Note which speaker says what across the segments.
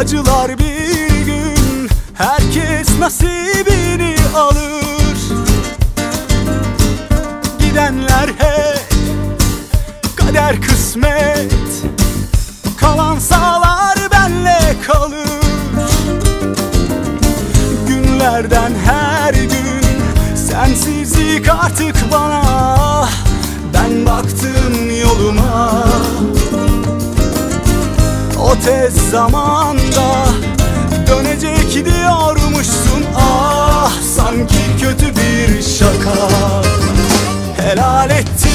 Speaker 1: Acılar bir gün herkes nasibini alır. Gidenler hep kader kısmet Kalan sağlar benle kalır. Günlerden her gün Sensizlik artık bana. Ben baktım yoluma O tez zamanda Dönecek diyormuşsun. Ah sanki kötü bir şaka. Helal ettim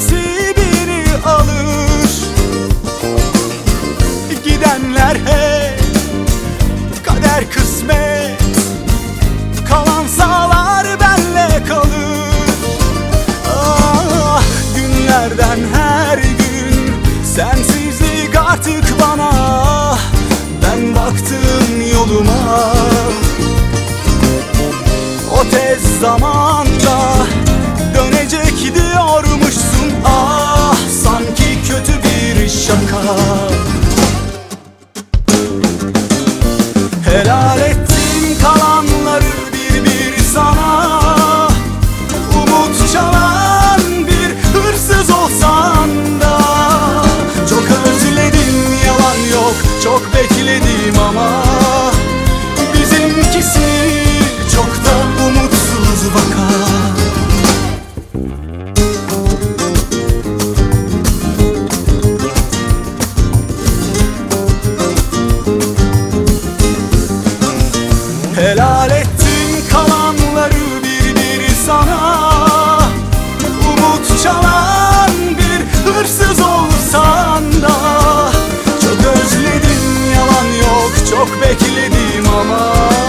Speaker 1: nasibini alır? Gidenler hep kader kısmet. Kalan sağlar benle kalır. Ah günlerden her helal et Helal ettim kalanları bir bir sana. Umut çalan bir hırsız olsan da. Çok özledim yalan yok çok bekledim ama.